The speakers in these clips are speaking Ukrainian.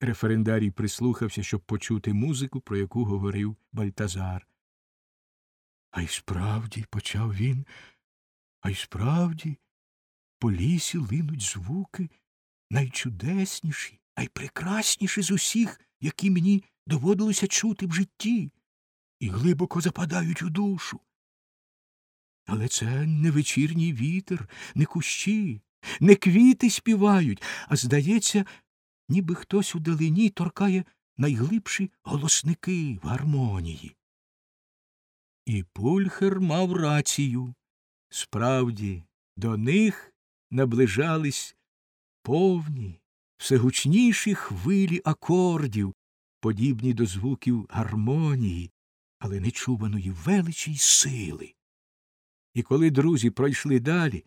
Референдарій прислухався, щоб почути музику, про яку говорив Бальтазар. А й справді, почав він, а й справді, по лісі линуть звуки найчудесніші, найпрекрасніші з усіх, які мені доводилося чути в житті, і глибоко западають у душу. Але це не вечірній вітер, не кущі, не квіти співають, а, здається, ніби хтось у далині торкає найглибші голосники в гармонії. І пульхер мав рацію. Справді, до них наближались повні, все гучніші хвилі акордів, подібні до звуків гармонії, але нечуваної величі й сили. І коли друзі пройшли далі,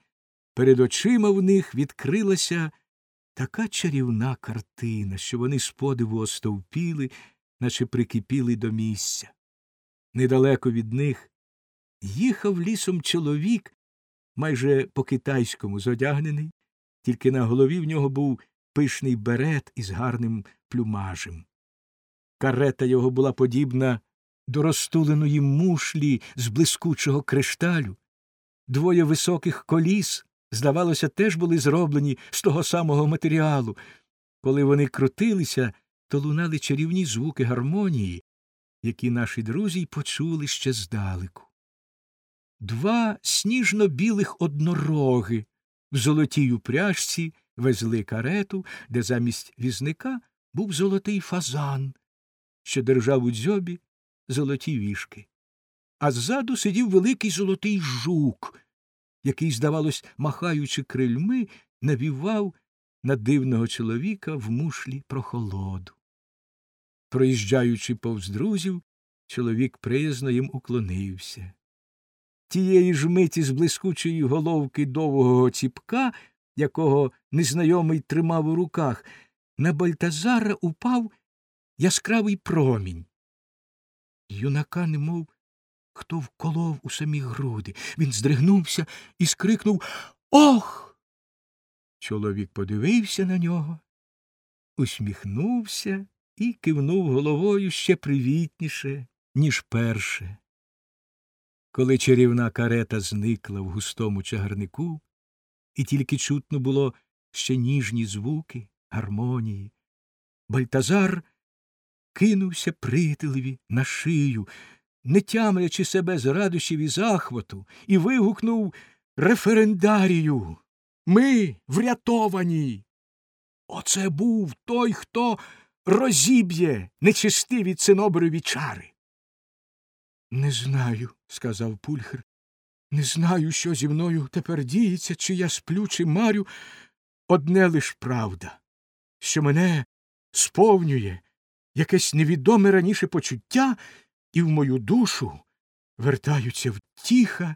перед очима в них відкрилася така чарівна картина, що вони з подиву остовпіли, наче прикипіли до місця. Недалеко від них їхав лісом чоловік, майже по китайському зодягнений, тільки на голові в нього був пишний берет із гарним плюмажем. Карета його була подібна до розтуленої мушлі з блискучого кришталю. Двоє високих коліс, здавалося, теж були зроблені з того самого матеріалу. Коли вони крутилися, то лунали чарівні звуки гармонії, які наші друзі й почули ще здалеку. Два сніжно білих однороги в золотій упряжці везли карету, де замість візника був золотий фазан, що держав у дзьобі золоті вішки. А ззаду сидів великий золотий жук, який, здавалось, махаючи крильми, навівав на дивного чоловіка в мушлі прохолоду. Проїжджаючи повз друзів, чоловік приязно їм уклонився. Тієї ж миті з блискучої головки довгого ціпка, якого незнайомий тримав у руках, на Бальтазара упав яскравий промінь. Юнака немов хто вколов у самі груди. Він здригнувся і скрикнув Ох. Чоловік подивився на нього, усміхнувся і кивнув головою ще привітніше, ніж перше. Коли чарівна карета зникла в густому чагарнику, і тільки чутно було ще ніжні звуки, гармонії, Бальтазар кинувся приятелеві на шию, не тямлячи себе з радощів і захвату, і вигукнув референдарію. Ми врятовані. Оце був той, хто розіб'є нечистиві циноброві чари. Не знаю, сказав пульхер. Не знаю, що зі мною тепер діється, чи я сплю, чи марю. Одне лиш правда, що мене сповнює якесь невідоме раніше почуття, і в мою душу вертаються втіха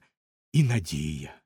і надія.